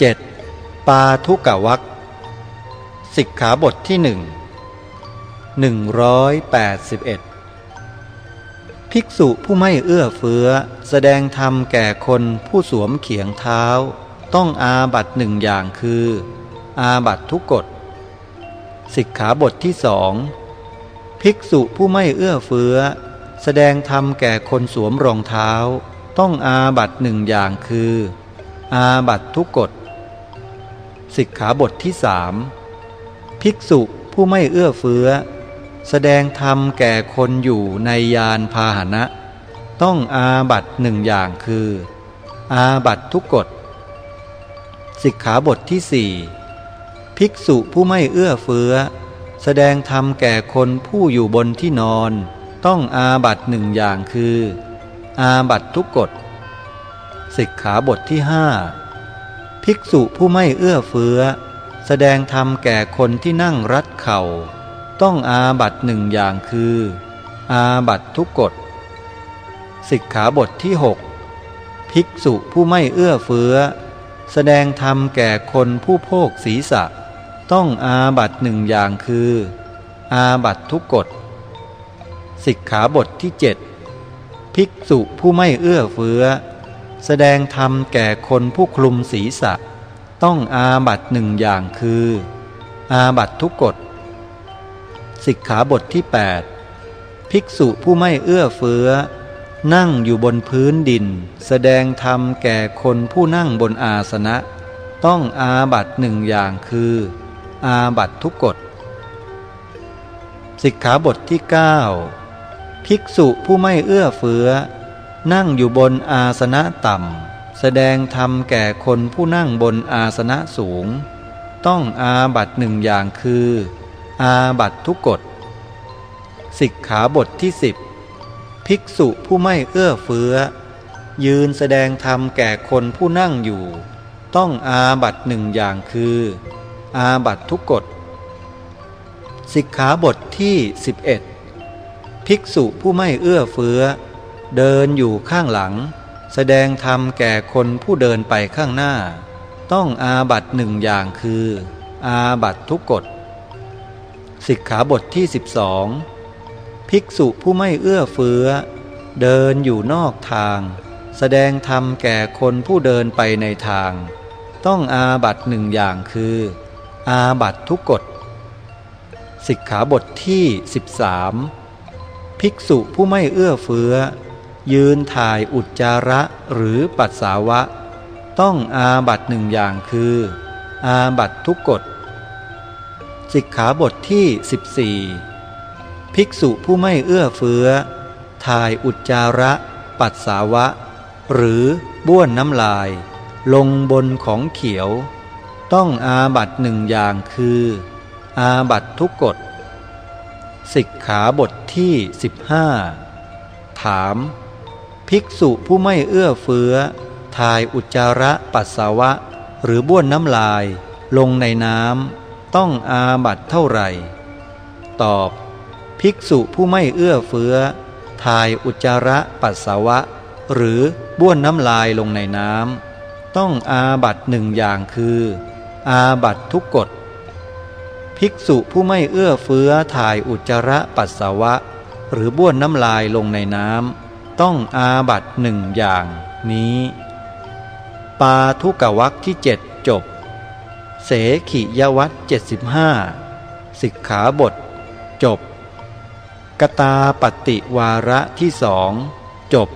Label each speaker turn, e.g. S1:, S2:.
S1: 7. ปาทุกวักสิกขาบทที่หนึ่งหนึ่งร้อยแปดสิบเอ็ดภิกษุผู้ไม่เอื้อเฟื้อ แสดงธรรมแก่คนผู้สวมเขียงเท้า ต้องอาบัตหนึ่งอย่างคือ อาบัตทุกกฎสิกขาบทที่สองภิกษุผู้ไม่เอื้อเฟื้อ แสดงธรรมแก่คนสวมรองเท้า ต้องอาบัตหนึ่งอย่างคือ อาบัตทุกกฎ สิกขาบทที่สามภิกษุผู้ไม่เอื้อเฟื้อ แสดงธรรมแก่คนอยู่ในยานพาหนะ ต้องอาบัตหนึ่งอย่างคือ อาบัตทุกกฎสิกขาบทที่สี่ภิกษุผู้ไม่เอื้อเฟื้อ แสดงธรรมแก่คนผู้อยู่บนที่นอน ต้องอาบัตหนึ่งอย่างคือ อาบัตทุกกฎสิกขาบทที่ห้า ภิกษุผู้ไม่เอื้อเฟื้อ แสดงธรรมแก่คนที่นั่งรัดเข่า ต้องอาบัตหนึ่งอย่างคือ อาบัตทุกกฎสิกขาบทที่หภิกษุผู้ไม่เอื้อเฟื้อ แสดงธรรมแก่คนผู้โภคศีรษะ ต้องอาบัตหนึ่งอย่างคือ อาบัตทุกกฎสิกขาบทที่เจ็ดภิกษุผู้ไม่เอื้อเฟื้อ แสดงธรรมแก่คนผู้คลุมศีรษะ ต้องอาบัตหนึ่งอย่างคือ อาบัตทุกกฎสิกขาบทที่ 8 ภิกษุผู้ไม่เอื้อเฟื้อ นั่งอยู่บนพื้นดิน แสดงธรรมแก่คนผู้นั่งบนอาสนะ ต้องอาบัตหนึ่งอย่างคือ อาบัตทุกกฎสิกขาบทที่ 9 ภิกษุผู้ไม่เอื้อเฟื้อ นั่งอยู่บนอาสนะต่ำ แสดงธรรมแก่คนผู้นั่งบนอาสนะสูง ต้องอาบัตหนึ่งอย่างคือ อาบัตทุกกฎสิกขาบทที่สิบภิกษุผู้ไม่เอื้อเฟื้อ ยืนแสดงธรรมแก่คนผู้นั่งอยู่ ต้องอาบัตหนึ่งอย่างคือ อาบัตทุกกฎสิกขาบทที่ 11 ภิกษุผู้ไม่เอื้อเฟื้อ เดินอยู่ข้างหลัง แสดงธรรมแก่คนผู้เดินไปข้างหน้า ต้องอาบัตหนึ่งอย่างคือ อาบัตทุกกฎสิกขาบทที่ 12 ภิกษุผู้ไม่เอื้อเฟื้อ เดินอยู่นอกทาง แสดงธรรมแก่คนผู้เดินไปในทาง ต้องอาบัตหนึ่งอย่างคือ อาบัตทุกกฎสิกขาบทที่ 13 ภิกษุผู้ไม่เอื้อเฟื้อ ยืนถ่ายอุจจาระหรือปัสสาวะ ต้องอาบัตหนึ่งอย่างคือ อาบัตทุกกฎสิกขาบทที่ 14 ภิกษุผู้ไม่เอื้อเฟื้อ ถ่ายอุจจาระ ปัสสาวะ หรือบ้วนน้ำลาย ลงบนของเขียว ต้องอาบัตหนึ่งอย่างคือ อาบัตทุกกฎสิกขาบทที่ 15 ถาม ภิกษุผู้ไม่เอื้อเฟื้อถ่ายอุจจาระปัสสาวะ หรือบ้วนน้ำลาย ลงในน้ำต้องอาบัตเท่าไหร่ ตอบ ภิกษุผู้ไม่เอื้อเฟื้อถ่ายอุจจาระปัสสาวะ หรือบ้วนน้ำลายลงในน้ำต้องอาบัตหนึ่งอย่างคือ อาบัตทุกกฎภิกษุผู้ไม่เอื้อเฟื้อถ่ายอุจจาระปัสสาวะ หรือบ้วนน้ำลายลงในน้ำ ต้องอาบัตหนึ่งอย่างนี้ ปาทุกวักที่เจ็ดจบ เสขิยวัตเจ็ดสิบห้าสิกขาบท จบ กตาปฏิวาระที่สองจบ